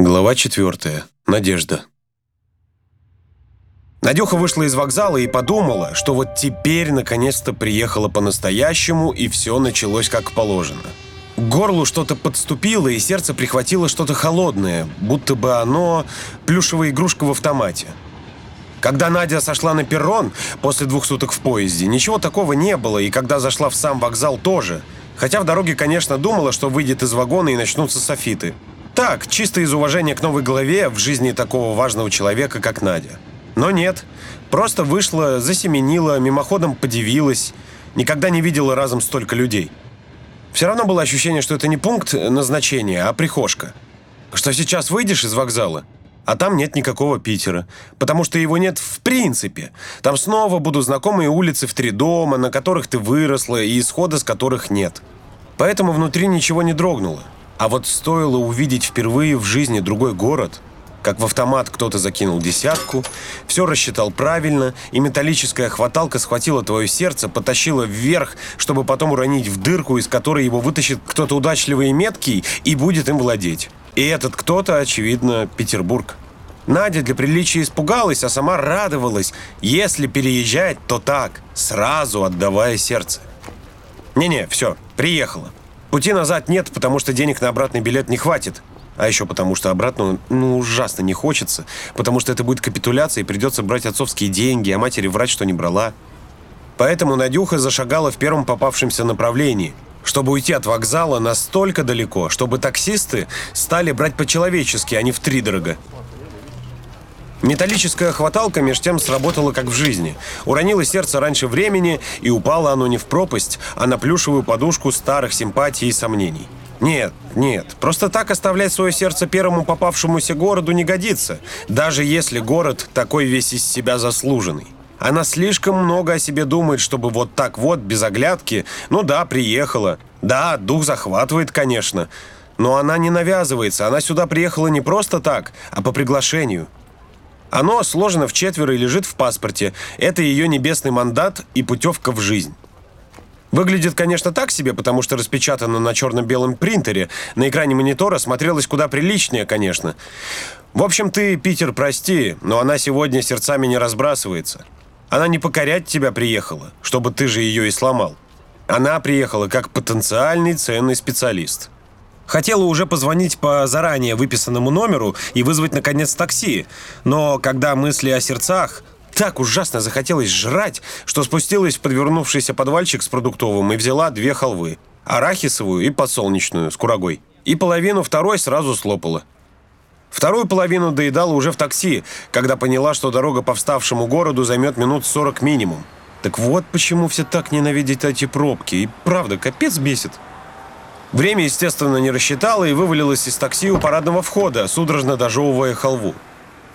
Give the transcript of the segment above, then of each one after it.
Глава четвертая. Надежда. Надюха вышла из вокзала и подумала, что вот теперь наконец-то приехала по-настоящему, и все началось как положено. К горлу что-то подступило, и сердце прихватило что-то холодное, будто бы оно плюшевая игрушка в автомате. Когда Надя сошла на перрон после двух суток в поезде, ничего такого не было, и когда зашла в сам вокзал тоже. Хотя в дороге, конечно, думала, что выйдет из вагона и начнутся софиты. Так, чисто из уважения к новой главе в жизни такого важного человека, как Надя. Но нет, просто вышла, засеменила, мимоходом подивилась. Никогда не видела разом столько людей. Все равно было ощущение, что это не пункт назначения, а прихожка. Что сейчас выйдешь из вокзала, а там нет никакого Питера, потому что его нет в принципе. Там снова будут знакомые улицы в три дома, на которых ты выросла и исхода с которых нет. Поэтому внутри ничего не дрогнуло. А вот стоило увидеть впервые в жизни другой город, как в автомат кто-то закинул десятку, все рассчитал правильно, и металлическая хваталка схватила твое сердце, потащила вверх, чтобы потом уронить в дырку, из которой его вытащит кто-то удачливый и меткий, и будет им владеть. И этот кто-то, очевидно, Петербург. Надя для приличия испугалась, а сама радовалась. Если переезжать, то так, сразу отдавая сердце. Не-не, все, приехала. Пути назад нет, потому что денег на обратный билет не хватит. А еще потому, что обратно ну, ужасно не хочется, потому что это будет капитуляция, и придется брать отцовские деньги, а матери врать, что не брала. Поэтому Надюха зашагала в первом попавшемся направлении, чтобы уйти от вокзала настолько далеко, чтобы таксисты стали брать по-человечески, а не втридорого. Металлическая хваталка меж тем сработала как в жизни. Уронило сердце раньше времени, и упало оно не в пропасть, а на плюшевую подушку старых симпатий и сомнений. Нет, нет, просто так оставлять свое сердце первому попавшемуся городу не годится, даже если город такой весь из себя заслуженный. Она слишком много о себе думает, чтобы вот так вот, без оглядки, ну да, приехала. Да, дух захватывает, конечно. Но она не навязывается, она сюда приехала не просто так, а по приглашению. Оно сложено в четверо и лежит в паспорте. Это ее небесный мандат и путевка в жизнь. Выглядит, конечно, так себе, потому что распечатано на черно-белом принтере. На экране монитора смотрелось куда приличнее, конечно. В общем, ты, Питер, прости, но она сегодня сердцами не разбрасывается. Она не покорять тебя приехала, чтобы ты же ее и сломал. Она приехала как потенциальный ценный специалист. Хотела уже позвонить по заранее выписанному номеру и вызвать, наконец, такси. Но когда мысли о сердцах, так ужасно захотелось жрать, что спустилась в подвернувшийся подвальчик с продуктовым и взяла две халвы. Арахисовую и подсолнечную с курагой. И половину второй сразу слопала. Вторую половину доедала уже в такси, когда поняла, что дорога по вставшему городу займет минут 40 минимум. Так вот почему все так ненавидят эти пробки. И правда, капец бесит. Время, естественно, не рассчитала и вывалилась из такси у парадного входа, судорожно дожевывая халву.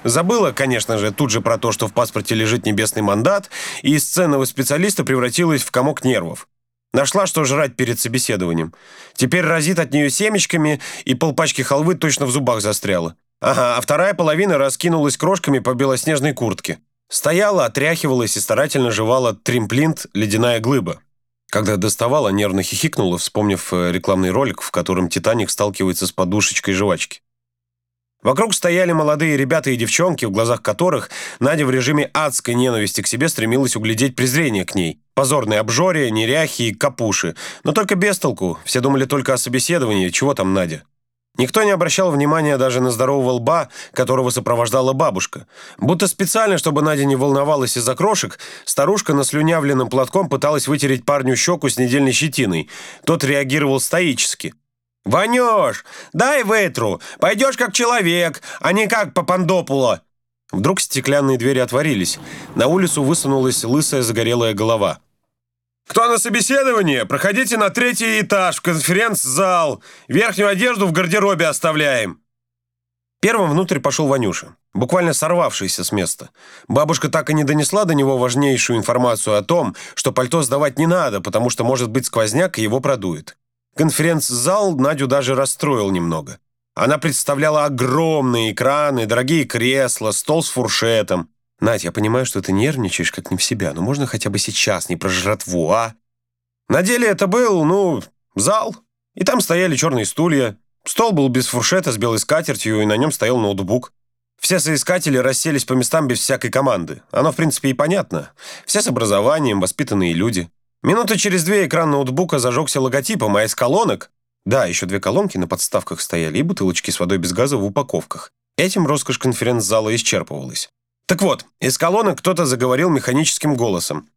Забыла, конечно же, тут же про то, что в паспорте лежит небесный мандат, и из ценного специалиста превратилась в комок нервов. Нашла, что жрать перед собеседованием. Теперь разит от нее семечками, и полпачки халвы точно в зубах застряла. Ага, а вторая половина раскинулась крошками по белоснежной куртке. Стояла, отряхивалась и старательно жевала тримплинт «Ледяная глыба». Когда доставала, нервно хихикнула, вспомнив э, рекламный ролик, в котором «Титаник» сталкивается с подушечкой жвачки. Вокруг стояли молодые ребята и девчонки, в глазах которых Надя в режиме адской ненависти к себе стремилась углядеть презрение к ней. Позорные обжоре, неряхи и капуши. Но только без толку. Все думали только о собеседовании. Чего там Надя? Никто не обращал внимания даже на здорового лба, которого сопровождала бабушка. Будто специально, чтобы Надя не волновалась из-за крошек, старушка наслюнявленным платком пыталась вытереть парню щеку с недельной щетиной. Тот реагировал стоически. «Ванёш, дай вытру! Пойдешь как человек, а не как Папандопула!» Вдруг стеклянные двери отворились. На улицу высунулась лысая загорелая голова. «Кто на собеседование? Проходите на третий этаж, в конференц-зал. Верхнюю одежду в гардеробе оставляем». Первым внутрь пошел Ванюша, буквально сорвавшийся с места. Бабушка так и не донесла до него важнейшую информацию о том, что пальто сдавать не надо, потому что может быть сквозняк, и его продует. Конференц-зал Надю даже расстроил немного. Она представляла огромные экраны, дорогие кресла, стол с фуршетом. Надь, я понимаю, что ты нервничаешь как не в себя, но можно хотя бы сейчас не про жратву, а? На деле это был, ну, зал. И там стояли черные стулья. Стол был без фуршета с белой скатертью, и на нем стоял ноутбук. Все соискатели расселись по местам без всякой команды. Оно, в принципе, и понятно. Все с образованием, воспитанные люди. Минуты через две экран ноутбука зажегся логотипом, а из колонок... Да, еще две колонки на подставках стояли и бутылочки с водой без газа в упаковках. Этим роскошь конференц-зала исчерпывалась. Так вот, из колонок кто-то заговорил механическим голосом.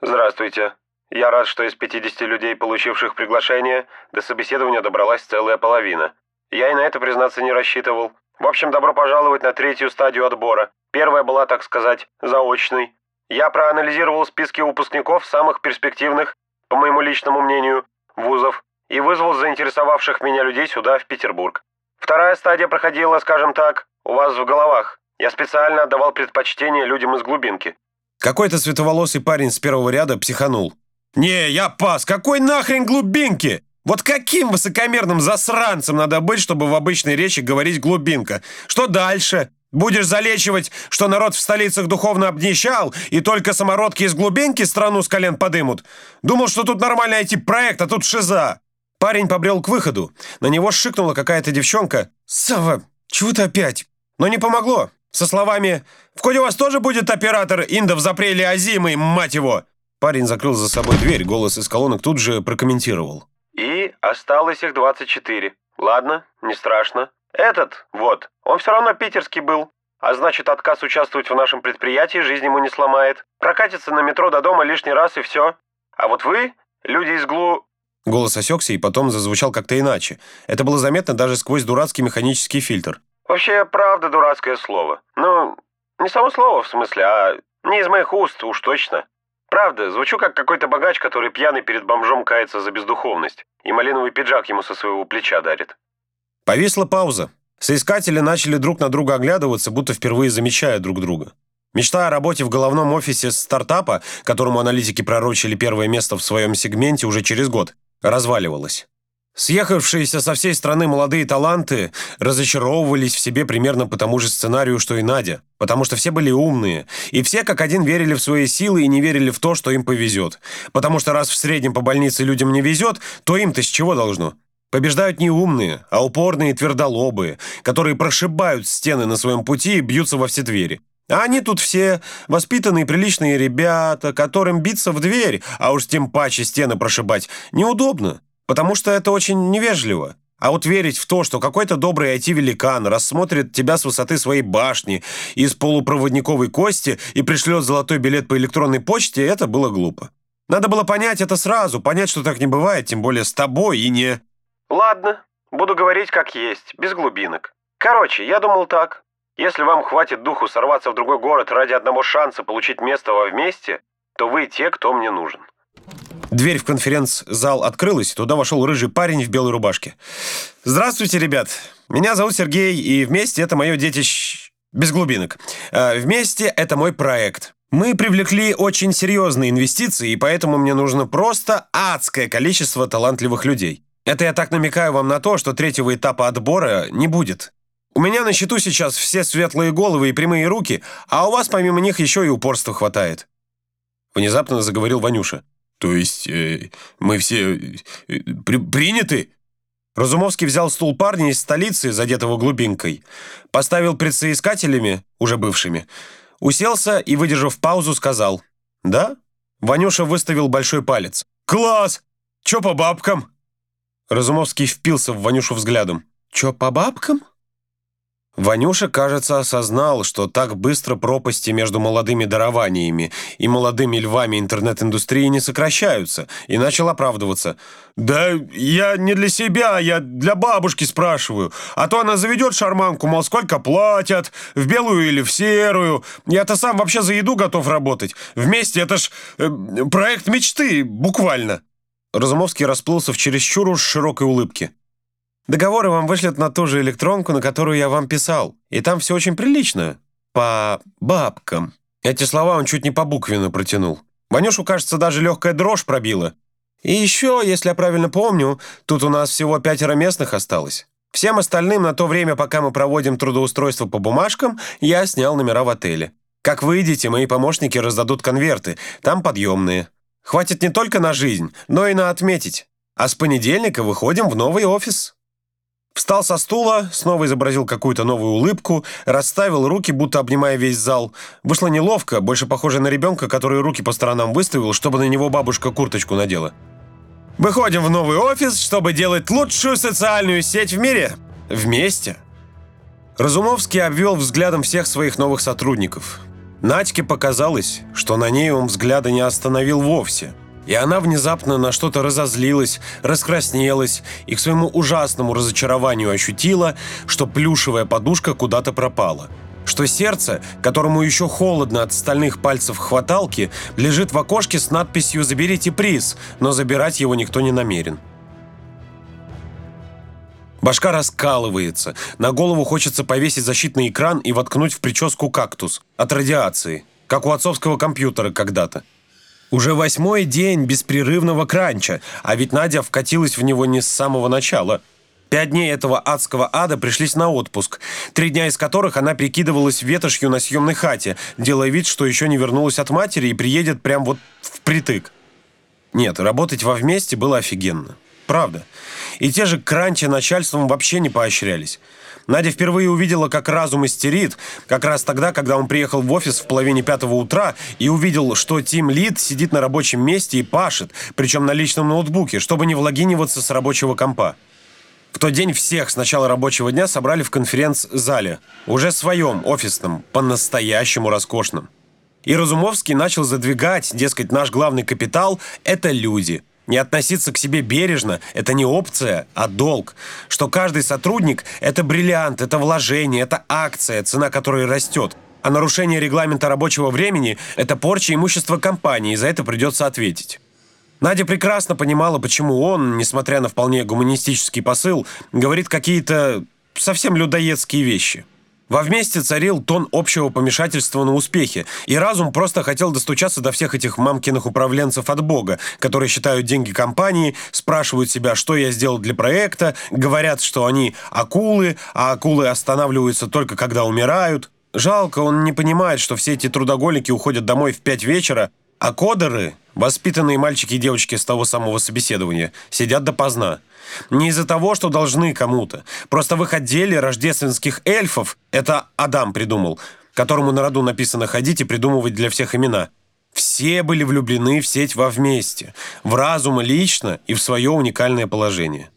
«Здравствуйте. Я рад, что из 50 людей, получивших приглашение, до собеседования добралась целая половина. Я и на это, признаться, не рассчитывал. В общем, добро пожаловать на третью стадию отбора. Первая была, так сказать, заочной. Я проанализировал списки выпускников самых перспективных, по моему личному мнению, вузов и вызвал заинтересовавших меня людей сюда, в Петербург. Вторая стадия проходила, скажем так, у вас в головах. Я специально отдавал предпочтение людям из глубинки. Какой-то световолосый парень с первого ряда психанул. «Не, я пас! Какой нахрен глубинки? Вот каким высокомерным засранцем надо быть, чтобы в обычной речи говорить глубинка? Что дальше? Будешь залечивать, что народ в столицах духовно обнищал, и только самородки из глубинки страну с колен подымут? Думал, что тут нормальный IT-проект, а тут шиза!» Парень побрел к выходу. На него шикнула какая-то девчонка. «Сава, чего ты опять?» Но не помогло. Со словами «В коде у вас тоже будет оператор Индов запрели Азимы, мать его!» Парень закрыл за собой дверь, голос из колонок тут же прокомментировал. И осталось их 24. Ладно, не страшно. Этот, вот, он все равно питерский был. А значит, отказ участвовать в нашем предприятии жизнь ему не сломает. Прокатится на метро до дома лишний раз и все. А вот вы, люди из глу... Голос осекся и потом зазвучал как-то иначе. Это было заметно даже сквозь дурацкий механический фильтр. Вообще, правда дурацкое слово. Ну, не само слово в смысле, а не из моих уст уж точно. Правда, звучу как какой-то богач, который пьяный перед бомжом кается за бездуховность и малиновый пиджак ему со своего плеча дарит. Повисла пауза. Соискатели начали друг на друга оглядываться, будто впервые замечая друг друга. Мечта о работе в головном офисе стартапа, которому аналитики пророчили первое место в своем сегменте уже через год, разваливалась. Съехавшиеся со всей страны молодые таланты разочаровывались в себе примерно по тому же сценарию, что и Надя, потому что все были умные, и все как один верили в свои силы и не верили в то, что им повезет. Потому что раз в среднем по больнице людям не везет, то им-то с чего должно? Побеждают не умные, а упорные твердолобые, которые прошибают стены на своем пути и бьются во все двери. А они тут все воспитанные, приличные ребята, которым биться в дверь, а уж тем паче стены прошибать, неудобно потому что это очень невежливо. А вот верить в то, что какой-то добрый IT-великан рассмотрит тебя с высоты своей башни из полупроводниковой кости и пришлет золотой билет по электронной почте, это было глупо. Надо было понять это сразу, понять, что так не бывает, тем более с тобой и не... Ладно, буду говорить как есть, без глубинок. Короче, я думал так. Если вам хватит духу сорваться в другой город ради одного шанса получить место во вместе, то вы те, кто мне нужен. Дверь в конференц-зал открылась, туда вошел рыжий парень в белой рубашке. «Здравствуйте, ребят. Меня зовут Сергей, и вместе это мое детище... Без глубинок. А, вместе это мой проект. Мы привлекли очень серьезные инвестиции, и поэтому мне нужно просто адское количество талантливых людей. Это я так намекаю вам на то, что третьего этапа отбора не будет. У меня на счету сейчас все светлые головы и прямые руки, а у вас помимо них еще и упорства хватает». Внезапно заговорил Ванюша. То есть э, мы все э, при, приняты? Разумовский взял стул парня из столицы, задетого глубинкой, поставил пред соискателями, уже бывшими, уселся и, выдержав паузу, сказал «Да?» Ванюша выставил большой палец. «Класс! Чё по бабкам?» Разумовский впился в Ванюшу взглядом. «Чё по бабкам?» Ванюша, кажется, осознал, что так быстро пропасти между молодыми дарованиями и молодыми львами интернет-индустрии не сокращаются, и начал оправдываться. «Да я не для себя, я для бабушки спрашиваю. А то она заведет шарманку, мол, сколько платят, в белую или в серую. Я-то сам вообще за еду готов работать. Вместе это ж э, проект мечты, буквально». Разумовский расплылся в чересчур уж широкой улыбке. Договоры вам вышлют на ту же электронку, на которую я вам писал. И там все очень прилично. По бабкам». Эти слова он чуть не по буквенно протянул. Ванюшу, кажется, даже легкая дрожь пробила. И еще, если я правильно помню, тут у нас всего пятеро местных осталось. Всем остальным на то время, пока мы проводим трудоустройство по бумажкам, я снял номера в отеле. Как выйдете, мои помощники раздадут конверты. Там подъемные. Хватит не только на жизнь, но и на отметить. А с понедельника выходим в новый офис». Встал со стула, снова изобразил какую-то новую улыбку, расставил руки, будто обнимая весь зал. Вышло неловко, больше похоже на ребенка, который руки по сторонам выставил, чтобы на него бабушка курточку надела. «Выходим в новый офис, чтобы делать лучшую социальную сеть в мире. Вместе». Разумовский обвел взглядом всех своих новых сотрудников. Надьке показалось, что на ней он взгляда не остановил вовсе – и она внезапно на что-то разозлилась, раскраснелась и к своему ужасному разочарованию ощутила, что плюшевая подушка куда-то пропала. Что сердце, которому еще холодно от стальных пальцев хваталки, лежит в окошке с надписью «Заберите приз», но забирать его никто не намерен. Башка раскалывается, на голову хочется повесить защитный экран и воткнуть в прическу кактус от радиации, как у отцовского компьютера когда-то. Уже восьмой день беспрерывного кранча, а ведь Надя вкатилась в него не с самого начала. Пять дней этого адского ада пришлись на отпуск, три дня из которых она прикидывалась ветошью на съемной хате, делая вид, что еще не вернулась от матери и приедет прям вот впритык. Нет, работать во вместе было офигенно. Правда. И те же кранчи начальством вообще не поощрялись. Надя впервые увидела, как разум истерит, как раз тогда, когда он приехал в офис в половине пятого утра и увидел, что Тим Лид сидит на рабочем месте и пашет, причем на личном ноутбуке, чтобы не влогиниваться с рабочего компа. В тот день всех с начала рабочего дня собрали в конференц-зале, уже своем, офисном, по-настоящему роскошном. И Разумовский начал задвигать, дескать, наш главный капитал – это люди – не относиться к себе бережно – это не опция, а долг. Что каждый сотрудник – это бриллиант, это вложение, это акция, цена которой растет. А нарушение регламента рабочего времени – это порча имущества компании, и за это придется ответить. Надя прекрасно понимала, почему он, несмотря на вполне гуманистический посыл, говорит какие-то совсем людоедские вещи. Во вместе царил тон общего помешательства на успехе, и разум просто хотел достучаться до всех этих мамкиных управленцев от Бога, которые считают деньги компании, спрашивают себя, что я сделал для проекта, говорят, что они акулы, а акулы останавливаются только когда умирают. Жалко, он не понимает, что все эти трудоголики уходят домой в пять вечера, а кодеры, воспитанные мальчики и девочки с того самого собеседования, сидят допоздна. Не из-за того, что должны кому-то. Просто в их отделе рождественских эльфов, это Адам придумал, которому на роду написано ходить и придумывать для всех имена. Все были влюблены в сеть во вместе, в разум лично и в свое уникальное положение.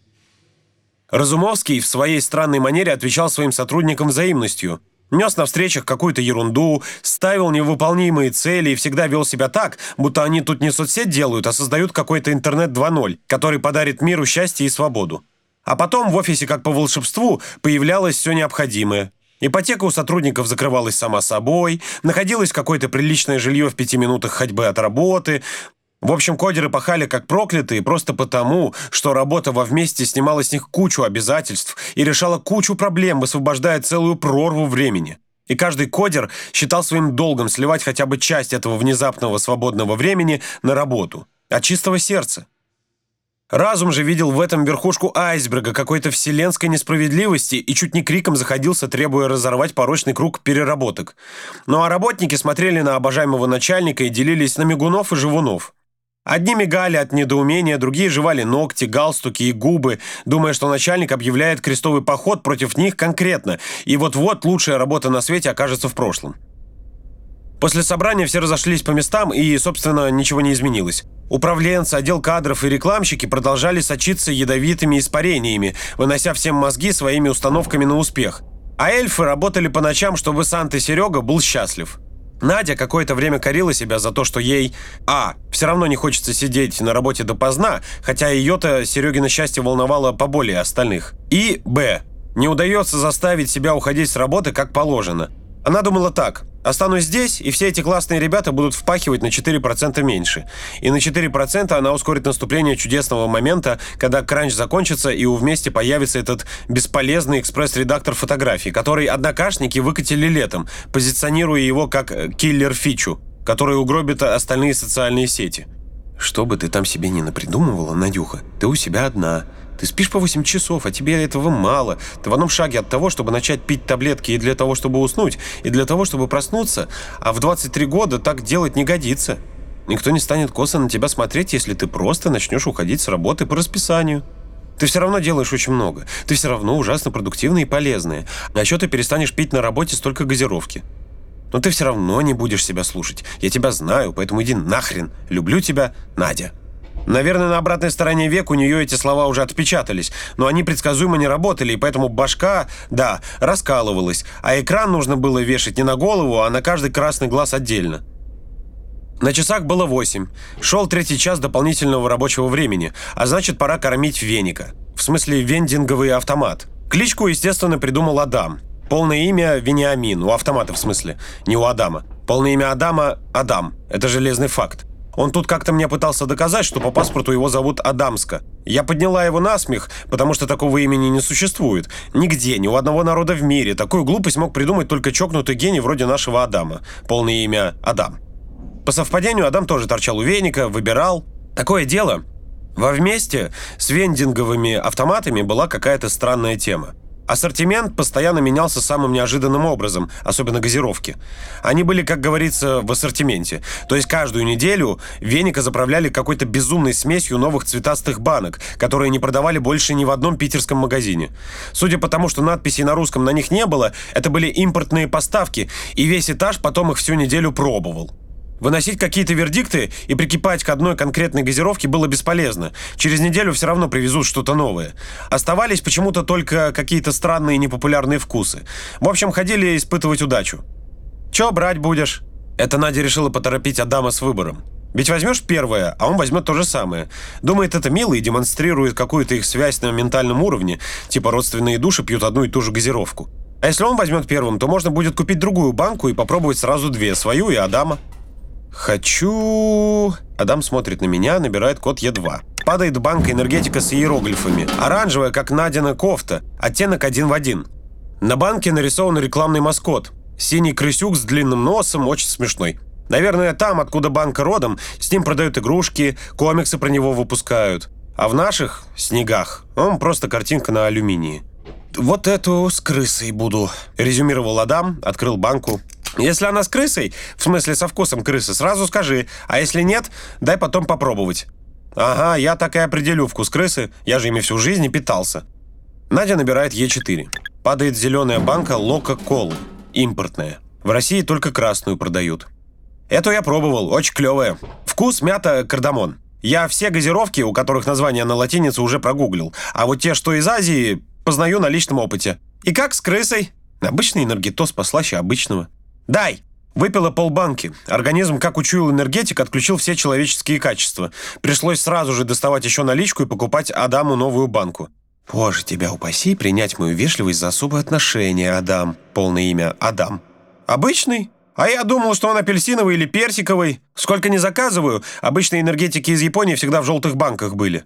Разумовский в своей странной манере отвечал своим сотрудникам взаимностью – Нес на встречах какую-то ерунду, ставил невыполнимые цели и всегда вел себя так, будто они тут не соцсеть делают, а создают какой-то интернет 2.0, который подарит миру счастье и свободу. А потом в офисе, как по волшебству, появлялось все необходимое. Ипотека у сотрудников закрывалась сама собой, находилось какое-то приличное жилье в пяти минутах ходьбы от работы, в общем, кодеры пахали как проклятые просто потому, что работа во вместе снимала с них кучу обязательств и решала кучу проблем, высвобождая целую прорву времени. И каждый кодер считал своим долгом сливать хотя бы часть этого внезапного свободного времени на работу. От чистого сердца. Разум же видел в этом верхушку айсберга какой-то вселенской несправедливости и чуть не криком заходился, требуя разорвать порочный круг переработок. Ну а работники смотрели на обожаемого начальника и делились на мигунов и живунов. Одни мигали от недоумения, другие жевали ногти, галстуки и губы, думая, что начальник объявляет крестовый поход против них конкретно, и вот-вот лучшая работа на свете окажется в прошлом. После собрания все разошлись по местам, и, собственно, ничего не изменилось. Управленцы, отдел кадров и рекламщики продолжали сочиться ядовитыми испарениями, вынося всем мозги своими установками на успех. А эльфы работали по ночам, чтобы Санта Серега был счастлив. Надя какое-то время корила себя за то, что ей А. Все равно не хочется сидеть на работе допоздна, хотя ее-то Серегина счастье волновало поболее остальных. И Б. Не удается заставить себя уходить с работы как положено. Она думала так. Останусь здесь, и все эти классные ребята будут впахивать на 4% меньше. И на 4% она ускорит наступление чудесного момента, когда кранч закончится, и у вместе появится этот бесполезный экспресс-редактор фотографий, который однокашники выкатили летом, позиционируя его как э, киллер-фичу, который угробит остальные социальные сети. Что бы ты там себе не напридумывала, Надюха, ты у себя одна – ты спишь по 8 часов, а тебе этого мало. Ты в одном шаге от того, чтобы начать пить таблетки и для того, чтобы уснуть, и для того, чтобы проснуться. А в 23 года так делать не годится. Никто не станет косо на тебя смотреть, если ты просто начнешь уходить с работы по расписанию. Ты все равно делаешь очень много. Ты все равно ужасно продуктивная и полезная. А еще ты перестанешь пить на работе столько газировки. Но ты все равно не будешь себя слушать. Я тебя знаю, поэтому иди нахрен. Люблю тебя, Надя. Наверное, на обратной стороне век у нее эти слова уже отпечатались, но они предсказуемо не работали, и поэтому башка, да, раскалывалась, а экран нужно было вешать не на голову, а на каждый красный глаз отдельно. На часах было восемь. Шел третий час дополнительного рабочего времени, а значит, пора кормить веника. В смысле, вендинговый автомат. Кличку, естественно, придумал Адам. Полное имя Вениамин, у автомата в смысле, не у Адама. Полное имя Адама – Адам. Это железный факт. Он тут как-то мне пытался доказать, что по паспорту его зовут Адамска. Я подняла его на смех, потому что такого имени не существует. Нигде, ни у одного народа в мире. Такую глупость мог придумать только чокнутый гений вроде нашего Адама. Полное имя Адам. По совпадению, Адам тоже торчал у веника, выбирал. Такое дело. Во вместе с вендинговыми автоматами была какая-то странная тема. Ассортимент постоянно менялся самым неожиданным образом, особенно газировки. Они были, как говорится, в ассортименте. То есть каждую неделю веника заправляли какой-то безумной смесью новых цветастых банок, которые не продавали больше ни в одном питерском магазине. Судя по тому, что надписей на русском на них не было, это были импортные поставки, и весь этаж потом их всю неделю пробовал. Выносить какие-то вердикты и прикипать к одной конкретной газировке было бесполезно. Через неделю все равно привезут что-то новое. Оставались почему-то только какие-то странные непопулярные вкусы. В общем, ходили испытывать удачу. «Че брать будешь?» Это Надя решила поторопить Адама с выбором. Ведь возьмешь первое, а он возьмет то же самое. Думает, это мило и демонстрирует какую-то их связь на ментальном уровне, типа родственные души пьют одну и ту же газировку. А если он возьмет первым, то можно будет купить другую банку и попробовать сразу две, свою и Адама. «Хочу...» Адам смотрит на меня, набирает код Е2. Падает банка энергетика с иероглифами. Оранжевая, как Надина кофта. Оттенок один в один. На банке нарисован рекламный маскот. Синий крысюк с длинным носом, очень смешной. Наверное, там, откуда банка родом, с ним продают игрушки, комиксы про него выпускают. А в наших снегах он просто картинка на алюминии. «Вот эту с крысой буду», — резюмировал Адам, открыл банку, если она с крысой, в смысле со вкусом крысы, сразу скажи. А если нет, дай потом попробовать. Ага, я так и определю вкус крысы, я же ими всю жизнь и питался. Надя набирает Е4. Падает зеленая банка Лока-Колы. Импортная. В России только красную продают. Эту я пробовал, очень клевая. Вкус мята кардамон. Я все газировки, у которых название на латинице, уже прогуглил. А вот те, что из Азии, познаю на личном опыте. И как с крысой? Обычный энергетос послаще обычного. «Дай!» Выпила полбанки. Организм, как учуял энергетик, отключил все человеческие качества. Пришлось сразу же доставать еще наличку и покупать Адаму новую банку. «Боже, тебя упаси принять мою вежливость за особое отношение, Адам». Полное имя Адам. «Обычный? А я думал, что он апельсиновый или персиковый. Сколько не заказываю, обычные энергетики из Японии всегда в желтых банках были».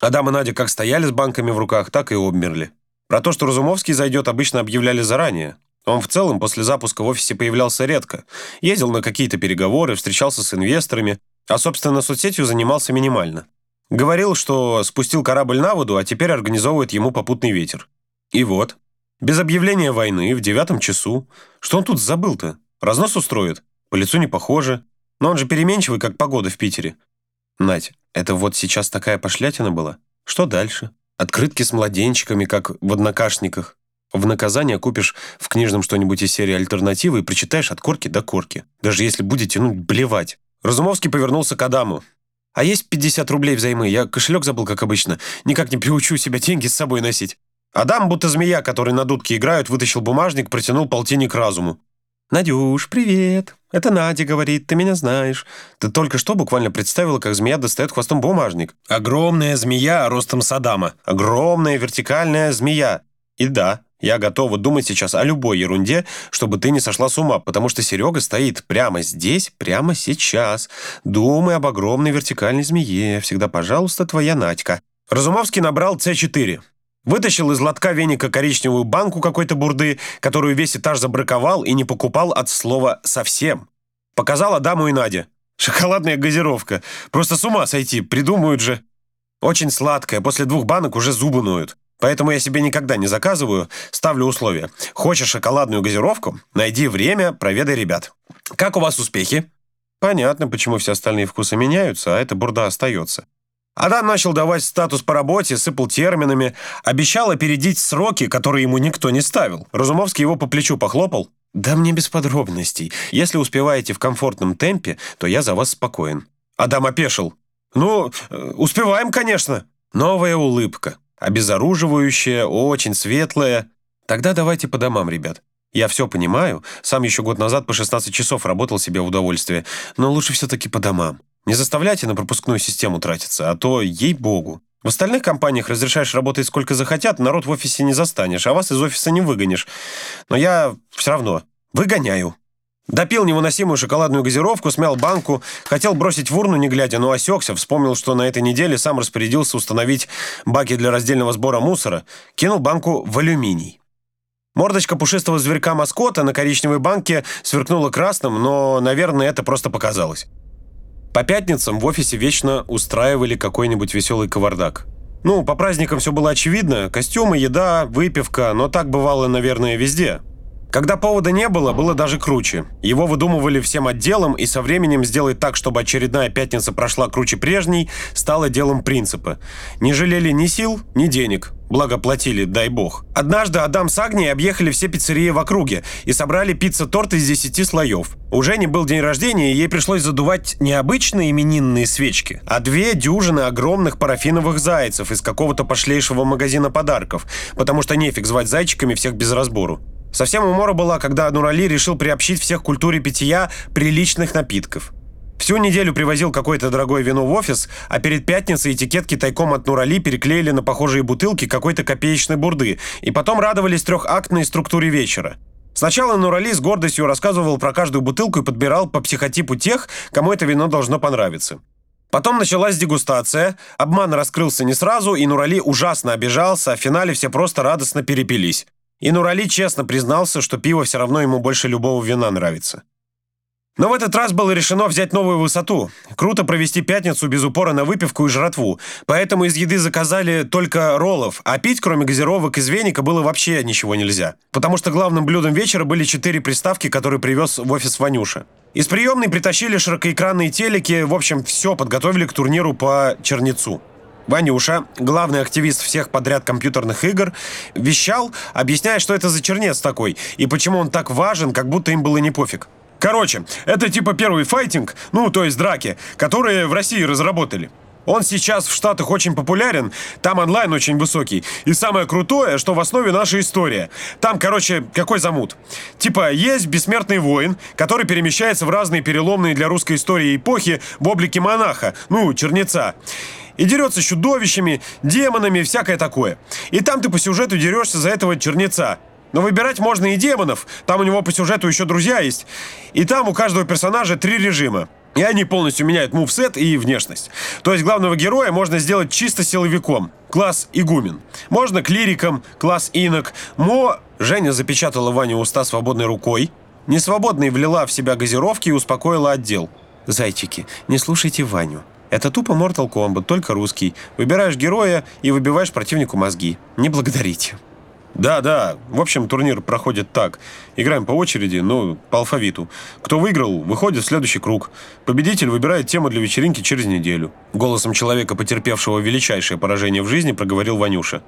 Адам и Надя как стояли с банками в руках, так и обмерли. Про то, что Разумовский зайдет, обычно объявляли заранее. Он в целом после запуска в офисе появлялся редко. Ездил на какие-то переговоры, встречался с инвесторами, а, собственно, соцсетью занимался минимально. Говорил, что спустил корабль на воду, а теперь организовывает ему попутный ветер. И вот, без объявления войны, в девятом часу. Что он тут забыл-то? Разнос устроит? По лицу не похоже. Но он же переменчивый, как погода в Питере. Надь, это вот сейчас такая пошлятина была? Что дальше? Открытки с младенчиками, как в однокашниках. В наказание купишь в книжном что-нибудь из серии «Альтернативы» и прочитаешь от корки до корки. Даже если будет тянуть блевать. Разумовский повернулся к Адаму. «А есть 50 рублей взаймы? Я кошелек забыл, как обычно. Никак не приучу себя деньги с собой носить». Адам, будто змея, который на дудке играют, вытащил бумажник, протянул полтинник разуму. «Надюш, привет. Это Надя говорит, ты меня знаешь. Ты только что буквально представила, как змея достает хвостом бумажник. Огромная змея ростом с Адама. Огромная вертикальная змея. И да, я готова думать сейчас о любой ерунде, чтобы ты не сошла с ума, потому что Серега стоит прямо здесь, прямо сейчас. Думай об огромной вертикальной змее. Всегда, пожалуйста, твоя Надька». Разумовский набрал С4. Вытащил из лотка веника коричневую банку какой-то бурды, которую весь этаж забраковал и не покупал от слова «совсем». Показал Адаму и Наде. Шоколадная газировка. Просто с ума сойти, придумают же. Очень сладкая, после двух банок уже зубы ноют. Поэтому я себе никогда не заказываю, ставлю условия. Хочешь шоколадную газировку? Найди время, проведай ребят. Как у вас успехи? Понятно, почему все остальные вкусы меняются, а эта бурда остается. Адам начал давать статус по работе, сыпал терминами, обещал опередить сроки, которые ему никто не ставил. Разумовский его по плечу похлопал. «Да мне без подробностей. Если успеваете в комфортном темпе, то я за вас спокоен». Адам опешил. «Ну, э, успеваем, конечно». Новая улыбка. Обезоруживающая, очень светлая. Тогда давайте по домам, ребят. Я все понимаю. Сам еще год назад по 16 часов работал себе в удовольствие. Но лучше все-таки по домам. Не заставляйте на пропускную систему тратиться, а то, ей-богу. В остальных компаниях разрешаешь работать сколько захотят, народ в офисе не застанешь, а вас из офиса не выгонишь. Но я все равно выгоняю. Допил невыносимую шоколадную газировку, смял банку, хотел бросить в урну, не глядя, но осекся, вспомнил, что на этой неделе сам распорядился установить баки для раздельного сбора мусора, кинул банку в алюминий. Мордочка пушистого зверька-маскота на коричневой банке сверкнула красным, но, наверное, это просто показалось. По пятницам в офисе вечно устраивали какой-нибудь веселый кавардак. Ну, по праздникам все было очевидно. Костюмы, еда, выпивка, но так бывало, наверное, везде. Когда повода не было, было даже круче. Его выдумывали всем отделом, и со временем сделать так, чтобы очередная пятница прошла круче прежней, стало делом принципа. Не жалели ни сил, ни денег. Благо платили, дай бог. Однажды Адам с Агнией объехали все пиццерии в округе и собрали пицца-торт из 10 слоев. У Жени был день рождения, и ей пришлось задувать не обычные именинные свечки, а две дюжины огромных парафиновых зайцев из какого-то пошлейшего магазина подарков, потому что нефиг звать зайчиками всех без разбору. Совсем умора была, когда Нурали решил приобщить всех к культуре питья приличных напитков. Всю неделю привозил какое-то дорогое вино в офис, а перед пятницей этикетки тайком от Нурали переклеили на похожие бутылки какой-то копеечной бурды, и потом радовались трехактной структуре вечера. Сначала Нурали с гордостью рассказывал про каждую бутылку и подбирал по психотипу тех, кому это вино должно понравиться. Потом началась дегустация, обман раскрылся не сразу, и Нурали ужасно обижался, а в финале все просто радостно перепились. И Нурали честно признался, что пиво все равно ему больше любого вина нравится. Но в этот раз было решено взять новую высоту. Круто провести пятницу без упора на выпивку и жратву. Поэтому из еды заказали только роллов, а пить, кроме газировок из веника, было вообще ничего нельзя. Потому что главным блюдом вечера были четыре приставки, которые привез в офис Ванюша. Из приемной притащили широкоэкранные телеки, в общем, все подготовили к турниру по черницу. Ванюша, главный активист всех подряд компьютерных игр, вещал, объясняя, что это за чернец такой, и почему он так важен, как будто им было не пофиг. Короче, это типа первый файтинг, ну, то есть драки, которые в России разработали. Он сейчас в Штатах очень популярен, там онлайн очень высокий. И самое крутое, что в основе наша история. Там, короче, какой замут. Типа, есть бессмертный воин, который перемещается в разные переломные для русской истории эпохи в облике монаха, ну, чернеца и дерется с чудовищами, демонами, всякое такое. И там ты по сюжету дерешься за этого чернеца. Но выбирать можно и демонов, там у него по сюжету еще друзья есть. И там у каждого персонажа три режима. И они полностью меняют мувсет и внешность. То есть главного героя можно сделать чисто силовиком, класс игумен. Можно клириком, класс инок. Мо... Женя запечатала Ваню уста свободной рукой. Несвободной влила в себя газировки и успокоила отдел. «Зайчики, не слушайте Ваню. Это тупо Mortal Kombat, только русский. Выбираешь героя и выбиваешь противнику мозги. Не благодарите. Да, да. В общем, турнир проходит так. Играем по очереди, ну, по алфавиту. Кто выиграл, выходит в следующий круг. Победитель выбирает тему для вечеринки через неделю. Голосом человека, потерпевшего величайшее поражение в жизни, проговорил Ванюша.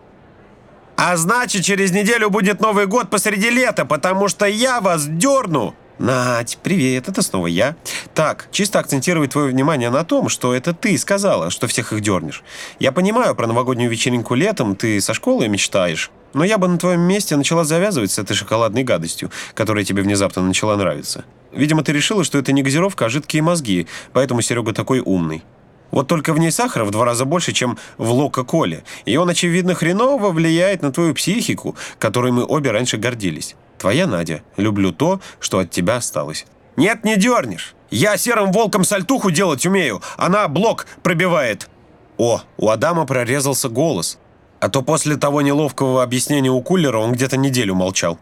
А значит, через неделю будет Новый год посреди лета, потому что я вас дерну. Надь, привет, это снова я. Так, чисто акцентировать твое внимание на том, что это ты сказала, что всех их дернешь. Я понимаю, про новогоднюю вечеринку летом ты со школы мечтаешь, но я бы на твоем месте начала завязывать с этой шоколадной гадостью, которая тебе внезапно начала нравиться. Видимо, ты решила, что это не газировка, а жидкие мозги, поэтому Серега такой умный. Вот только в ней сахара в два раза больше, чем в Лока-Коле, и он, очевидно, хреново влияет на твою психику, которой мы обе раньше гордились. Твоя Надя. Люблю то, что от тебя осталось. Нет, не дернешь. Я серым волком сальтуху делать умею. Она блок пробивает. О, у Адама прорезался голос. А то после того неловкого объяснения у кулера он где-то неделю молчал.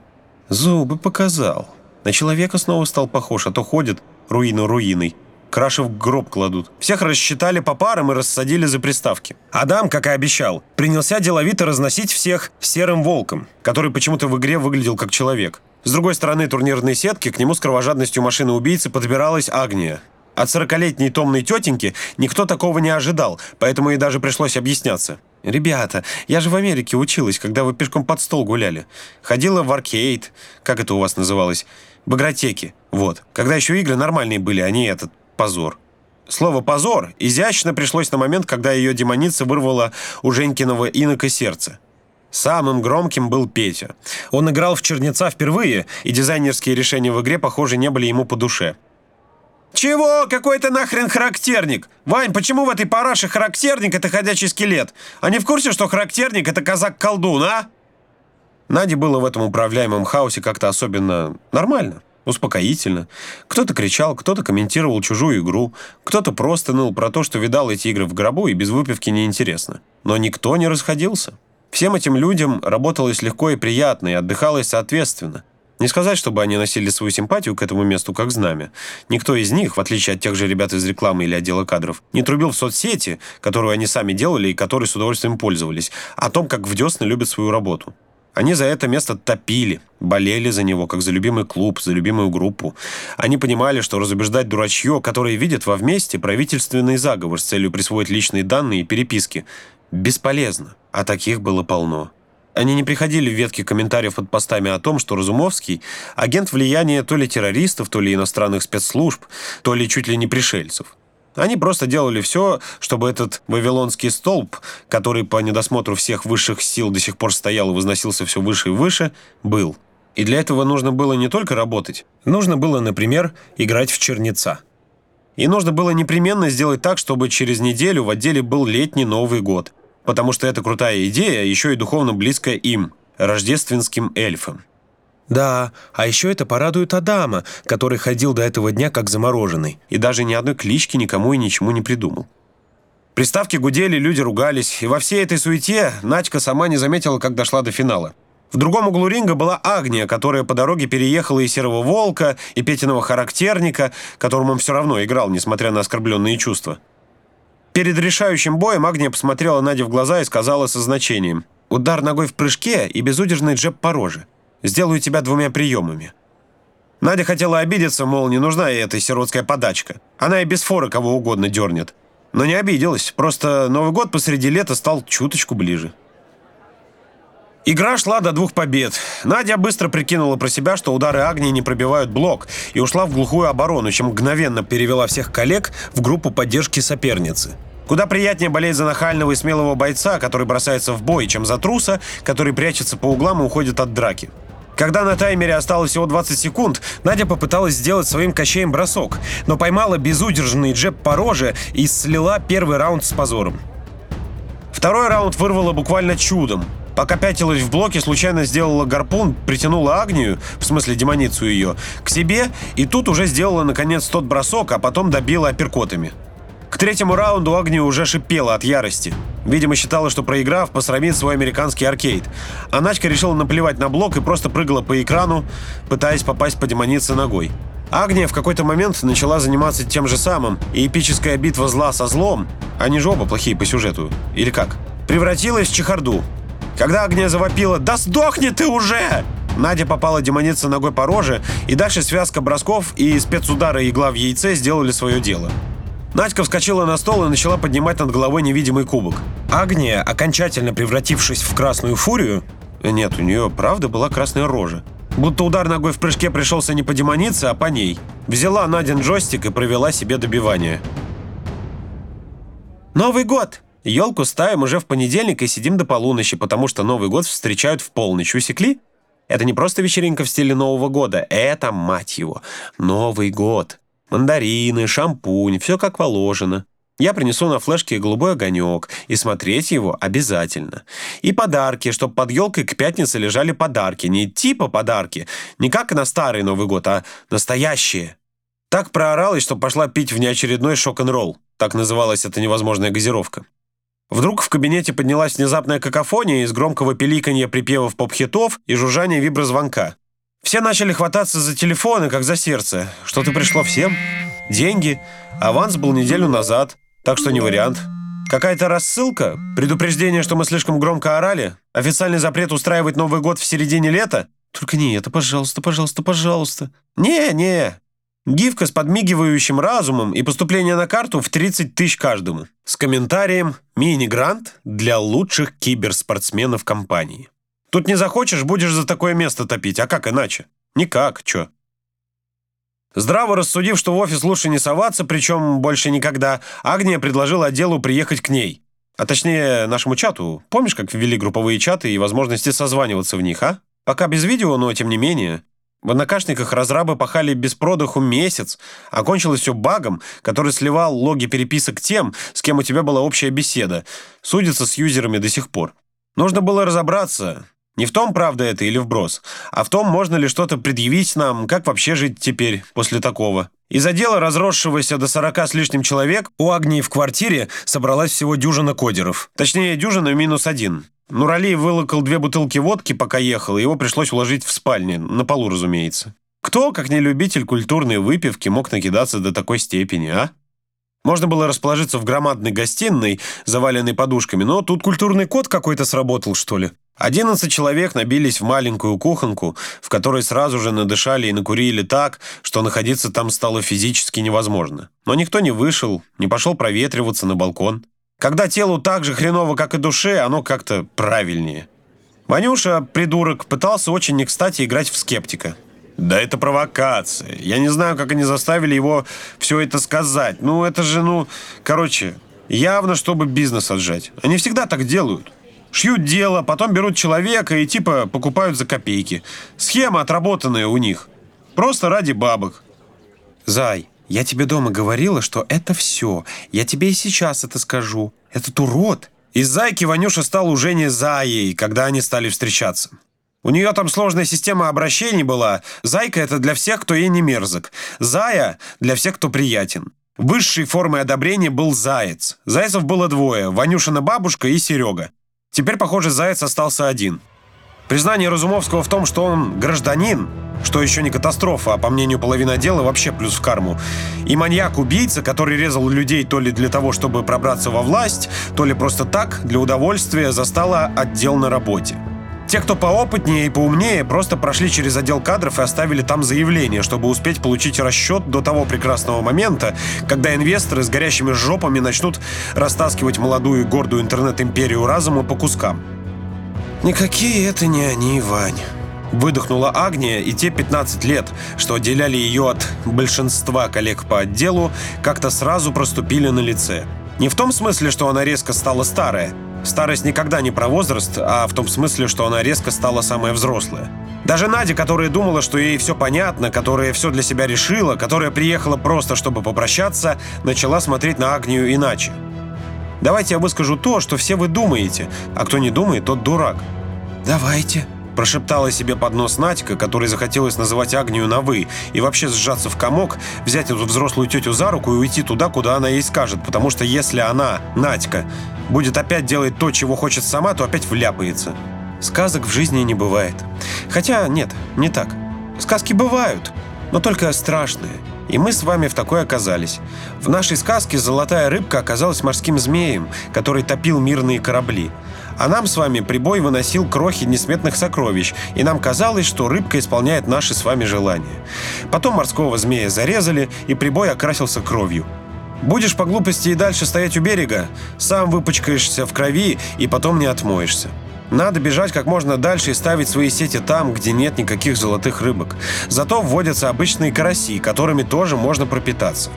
Зубы показал. На человека снова стал похож, а то ходит руину руиной. Краши в гроб кладут. Всех рассчитали по парам и рассадили за приставки. Адам, как и обещал, принялся деловито разносить всех серым волком, который почему-то в игре выглядел как человек. С другой стороны турнирной сетки к нему с кровожадностью машины-убийцы подбиралась Агния. От сорокалетней томной тетеньки никто такого не ожидал, поэтому ей даже пришлось объясняться. «Ребята, я же в Америке училась, когда вы пешком под стол гуляли. Ходила в аркейд, как это у вас называлось, в игротеке. Вот. Когда еще игры нормальные были, а не этот позор». Слово «позор» изящно пришлось на момент, когда ее демоница вырвала у Женькиного инока сердце. Самым громким был Петя. Он играл в Чернеца впервые, и дизайнерские решения в игре, похоже, не были ему по душе. «Чего? Какой ты нахрен характерник? Вань, почему в этой параше характерник — это ходячий скелет? А не в курсе, что характерник — это казак-колдун, а?» Наде было в этом управляемом хаосе как-то особенно нормально, успокоительно. Кто-то кричал, кто-то комментировал чужую игру, кто-то просто ныл про то, что видал эти игры в гробу и без выпивки неинтересно. Но никто не расходился. Всем этим людям работалось легко и приятно, и отдыхалось соответственно. Не сказать, чтобы они носили свою симпатию к этому месту как знамя. Никто из них, в отличие от тех же ребят из рекламы или отдела кадров, не трубил в соцсети, которую они сами делали и которой с удовольствием пользовались, о том, как в Десны любят свою работу. Они за это место топили, болели за него, как за любимый клуб, за любимую группу. Они понимали, что разубеждать дурачье, которое видят во вместе правительственный заговор с целью присвоить личные данные и переписки, бесполезно, а таких было полно. Они не приходили в ветки комментариев под постами о том, что Разумовский – агент влияния то ли террористов, то ли иностранных спецслужб, то ли чуть ли не пришельцев. Они просто делали все, чтобы этот вавилонский столб, который по недосмотру всех высших сил до сих пор стоял и возносился все выше и выше, был. И для этого нужно было не только работать. Нужно было, например, играть в черница. И нужно было непременно сделать так, чтобы через неделю в отделе был летний Новый год – потому что это крутая идея, еще и духовно близкая им, рождественским эльфам. Да, а еще это порадует Адама, который ходил до этого дня как замороженный, и даже ни одной клички никому и ничему не придумал. Приставки гудели, люди ругались, и во всей этой суете Надька сама не заметила, как дошла до финала. В другом углу ринга была Агния, которая по дороге переехала и Серого Волка, и Петиного Характерника, которому он все равно играл, несмотря на оскорбленные чувства. Перед решающим боем Агния посмотрела Наде в глаза и сказала со значением. «Удар ногой в прыжке и безудержный джеб по роже. Сделаю тебя двумя приемами». Надя хотела обидеться, мол, не нужна ей эта сиротская подачка. Она и без форы кого угодно дернет. Но не обиделась, просто Новый год посреди лета стал чуточку ближе. Игра шла до двух побед. Надя быстро прикинула про себя, что удары Агнии не пробивают блок, и ушла в глухую оборону, чем мгновенно перевела всех коллег в группу поддержки соперницы. Куда приятнее болеть за нахального и смелого бойца, который бросается в бой, чем за труса, который прячется по углам и уходит от драки. Когда на таймере осталось всего 20 секунд, Надя попыталась сделать своим кощеем бросок, но поймала безудержный джеб по роже и слила первый раунд с позором. Второй раунд вырвало буквально чудом. Пока пятилась в блоке, случайно сделала гарпун, притянула Агнию, в смысле демоницу ее, к себе, и тут уже сделала наконец тот бросок, а потом добила апперкотами. К третьему раунду Агния уже шипела от ярости. Видимо, считала, что проиграв, посрамит свой американский аркейд. А Начка решила наплевать на блок и просто прыгала по экрану, пытаясь попасть по демонице ногой. Агния в какой-то момент начала заниматься тем же самым, и эпическая битва зла со злом, они же оба плохие по сюжету, или как, превратилась в чехарду. Когда Агния завопила «Да сдохни ты уже!» Надя попала демоница ногой по роже, и дальше связка бросков и спецудара игла в яйце сделали свое дело. Надька вскочила на стол и начала поднимать над головой невидимый кубок. Агния, окончательно превратившись в красную фурию... Нет, у нее правда была красная рожа. Будто удар ногой в прыжке пришелся не по демонице, а по ней. Взяла Надин джойстик и провела себе добивание. «Новый год!» Елку ставим уже в понедельник и сидим до полуночи, потому что Новый год встречают в полночь. Усекли? Это не просто вечеринка в стиле Нового года. Это, мать его, Новый год. Мандарины, шампунь, все как положено. Я принесу на флешке голубой огонек, и смотреть его обязательно. И подарки, чтобы под елкой к пятнице лежали подарки. Не типа подарки, не как на старый Новый год, а настоящие. Так прооралась, что пошла пить в неочередной шок-н-ролл. Так называлась эта невозможная газировка. Вдруг в кабинете поднялась внезапная какофония из громкого пиликанья припевов поп-хитов и жужжания виброзвонка. Все начали хвататься за телефоны, как за сердце. Что-то пришло всем. Деньги. Аванс был неделю назад, так что не вариант. Какая-то рассылка? Предупреждение, что мы слишком громко орали? Официальный запрет устраивать Новый год в середине лета? Только не это, пожалуйста, пожалуйста, пожалуйста. Не, не. Гифка с подмигивающим разумом и поступление на карту в 30 тысяч каждому. С комментарием «Мини-грант для лучших киберспортсменов компании». Тут не захочешь, будешь за такое место топить, а как иначе? Никак, чё. Здраво рассудив, что в офис лучше не соваться, причем больше никогда, Агния предложила отделу приехать к ней. А точнее, нашему чату. Помнишь, как ввели групповые чаты и возможности созваниваться в них, а? Пока без видео, но тем не менее. В однокашниках разрабы пахали без продыху месяц, а кончилось все багом, который сливал логи переписок тем, с кем у тебя была общая беседа. Судится с юзерами до сих пор. Нужно было разобраться, не в том, правда это или вброс, а в том, можно ли что-то предъявить нам, как вообще жить теперь после такого. Из-за дела, разросшегося до 40 с лишним человек, у Агнии в квартире собралась всего дюжина кодеров. Точнее, дюжина минус один. Нурали вылокал две бутылки водки, пока ехал, и его пришлось уложить в спальне, на полу, разумеется. Кто, как не любитель культурной выпивки, мог накидаться до такой степени, а? Можно было расположиться в громадной гостиной, заваленной подушками, но тут культурный код какой-то сработал, что ли. Одиннадцать человек набились в маленькую кухонку, в которой сразу же надышали и накурили так, что находиться там стало физически невозможно. Но никто не вышел, не пошел проветриваться на балкон. Когда телу так же хреново, как и душе, оно как-то правильнее. Ванюша, придурок, пытался очень не кстати играть в скептика. Да это провокация. Я не знаю, как они заставили его все это сказать. Ну, это же, ну... Короче, явно, чтобы бизнес отжать. Они всегда так делают. Шьют дело, потом берут человека и типа покупают за копейки. Схема отработанная у них. Просто ради бабок. Зай, я тебе дома говорила, что это все. Я тебе и сейчас это скажу. Этот урод. Из Зайки Ванюша стал уже не Заей, когда они стали встречаться. У нее там сложная система обращений была. Зайка — это для всех, кто ей не мерзок. Зая — для всех, кто приятен. Высшей формой одобрения был Заяц. Зайцев было двое — Ванюшина бабушка и Серега. Теперь, похоже, Заяц остался один. Признание Разумовского в том, что он гражданин, что еще не катастрофа, а по мнению половины отдела вообще плюс в карму. И маньяк-убийца, который резал людей то ли для того, чтобы пробраться во власть, то ли просто так, для удовольствия, застала отдел на работе. Те, кто поопытнее и поумнее, просто прошли через отдел кадров и оставили там заявление, чтобы успеть получить расчет до того прекрасного момента, когда инвесторы с горящими жопами начнут растаскивать молодую и гордую интернет-империю разума по кускам. «Никакие это не они, Вань». Выдохнула Агния, и те 15 лет, что отделяли ее от большинства коллег по отделу, как-то сразу проступили на лице. Не в том смысле, что она резко стала старая. Старость никогда не про возраст, а в том смысле, что она резко стала самая взрослая. Даже Надя, которая думала, что ей все понятно, которая все для себя решила, которая приехала просто, чтобы попрощаться, начала смотреть на Агнию иначе. Давайте я выскажу то, что все вы думаете, а кто не думает, тот дурак. «Давайте», – прошептала себе под нос Надька, которой захотелось называть Агнию на «вы» и вообще сжаться в комок, взять эту взрослую тетю за руку и уйти туда, куда она ей скажет, потому что если она, Надька, будет опять делать то, чего хочет сама, то опять вляпается. Сказок в жизни не бывает. Хотя нет, не так. Сказки бывают, но только страшные – и мы с вами в такой оказались. В нашей сказке золотая рыбка оказалась морским змеем, который топил мирные корабли. А нам с вами прибой выносил крохи несметных сокровищ, и нам казалось, что рыбка исполняет наши с вами желания. Потом морского змея зарезали, и прибой окрасился кровью. Будешь по глупости и дальше стоять у берега, сам выпачкаешься в крови и потом не отмоешься. Надо бежать как можно дальше и ставить свои сети там, где нет никаких золотых рыбок. Зато вводятся обычные караси, которыми тоже можно пропитаться.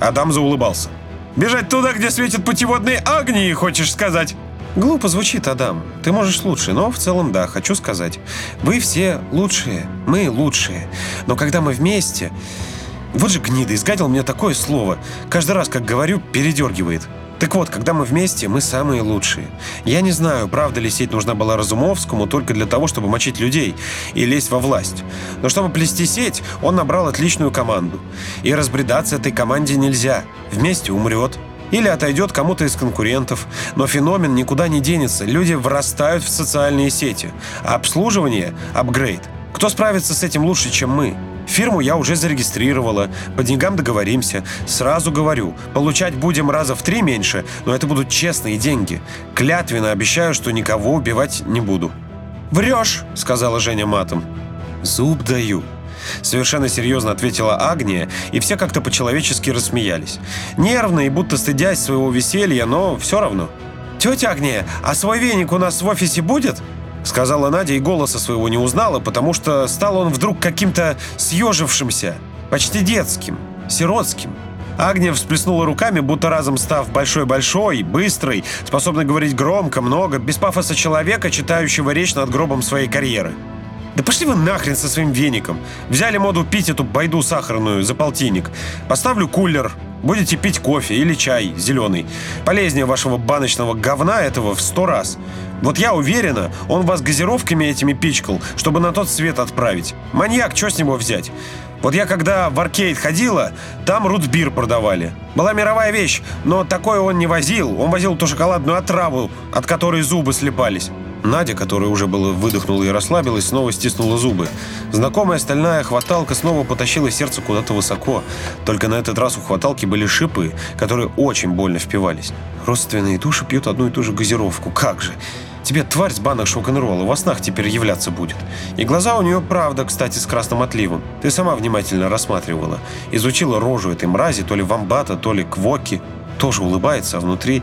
Адам заулыбался. «Бежать туда, где светят путеводные огни, хочешь сказать?» Глупо звучит, Адам. Ты можешь лучше, но в целом да, хочу сказать. Вы все лучшие, мы лучшие. Но когда мы вместе... Вот же гнида, изгадил мне такое слово. Каждый раз, как говорю, передергивает. Так вот, когда мы вместе, мы самые лучшие. Я не знаю, правда ли сеть нужна была Разумовскому только для того, чтобы мочить людей и лезть во власть. Но чтобы плести сеть, он набрал отличную команду. И разбредаться этой команде нельзя. Вместе умрет. Или отойдет кому-то из конкурентов. Но феномен никуда не денется. Люди врастают в социальные сети. А обслуживание – апгрейд. Кто справится с этим лучше, чем мы? Фирму я уже зарегистрировала, по деньгам договоримся. Сразу говорю, получать будем раза в три меньше, но это будут честные деньги. Клятвенно обещаю, что никого убивать не буду». «Врешь», — сказала Женя матом. «Зуб даю. Совершенно серьезно ответила Агния, и все как-то по-человечески рассмеялись. Нервно и будто стыдясь своего веселья, но все равно. «Тетя Агния, а свой веник у нас в офисе будет?» Сказала Надя и голоса своего не узнала, потому что стал он вдруг каким-то съежившимся, почти детским, сиротским. Агния всплеснула руками, будто разом став большой-большой, быстрой, способной говорить громко, много, без пафоса человека, читающего речь над гробом своей карьеры. Да пошли вы нахрен со своим веником. Взяли моду пить эту байду сахарную за полтинник. Поставлю кулер. Будете пить кофе или чай зеленый. Полезнее вашего баночного говна этого в сто раз. Вот я уверена, он вас газировками этими пичкал, чтобы на тот свет отправить. Маньяк, что с него взять? Вот я когда в аркейд ходила, там рутбир продавали. Была мировая вещь, но такое он не возил. Он возил ту шоколадную отраву, от которой зубы слепались. Надя, которая уже было выдохнула и расслабилась, снова стиснула зубы. Знакомая стальная хваталка снова потащила сердце куда-то высоко. Только на этот раз у хваталки были шипы, которые очень больно впивались. Родственные души пьют одну и ту же газировку. Как же? Тебе тварь с банок шок-н-ролла во снах теперь являться будет. И глаза у нее, правда, кстати, с красным отливом. Ты сама внимательно рассматривала. Изучила рожу этой мрази, то ли вамбата, то ли квоки. Тоже улыбается, а внутри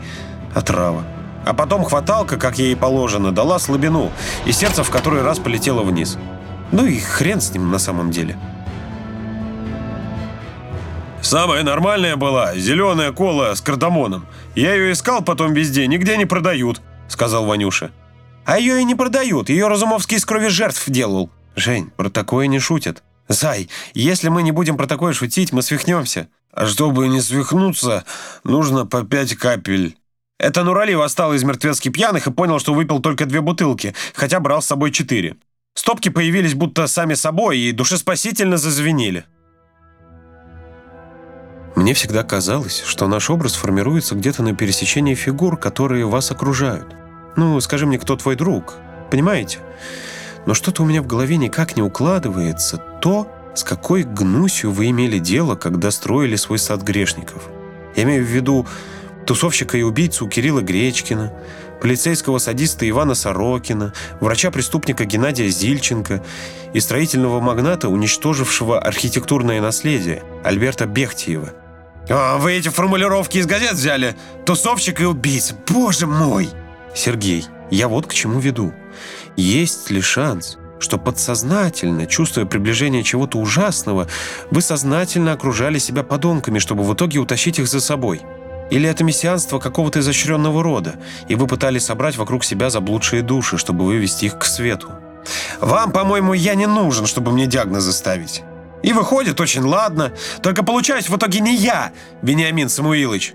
отрава. А потом хваталка, как ей положено, дала слабину, и сердце в который раз полетело вниз. Ну и хрен с ним на самом деле. Самая нормальная была, зеленая кола с кардамоном. Я ее искал потом везде, нигде не продают, сказал Ванюша. А ее и не продают, ее Разумовский из крови жертв делал. Жень, про такое не шутят. Зай, если мы не будем про такое шутить, мы свихнемся. А чтобы не свихнуться, нужно по пять капель. Это Нурали восстал из мертвецки пьяных и понял, что выпил только две бутылки, хотя брал с собой четыре. Стопки появились будто сами собой и душеспасительно зазвенели. Мне всегда казалось, что наш образ формируется где-то на пересечении фигур, которые вас окружают. Ну, скажи мне, кто твой друг, понимаете? Но что-то у меня в голове никак не укладывается то, с какой гнусью вы имели дело, когда строили свой сад грешников. Я имею в виду тусовщика и убийцу Кирилла Гречкина, полицейского садиста Ивана Сорокина, врача-преступника Геннадия Зильченко и строительного магната, уничтожившего архитектурное наследие Альберта Бехтиева. «А, вы эти формулировки из газет взяли? Тусовщик и убийца, боже мой!» Сергей, я вот к чему веду. Есть ли шанс, что подсознательно, чувствуя приближение чего-то ужасного, вы сознательно окружали себя подонками, чтобы в итоге утащить их за собой? Или это мессианство какого-то изощренного рода, и вы пытались собрать вокруг себя заблудшие души, чтобы вывести их к свету? Вам, по-моему, я не нужен, чтобы мне диагнозы ставить. И выходит очень ладно, только получаюсь в итоге не я, Вениамин Самуилович.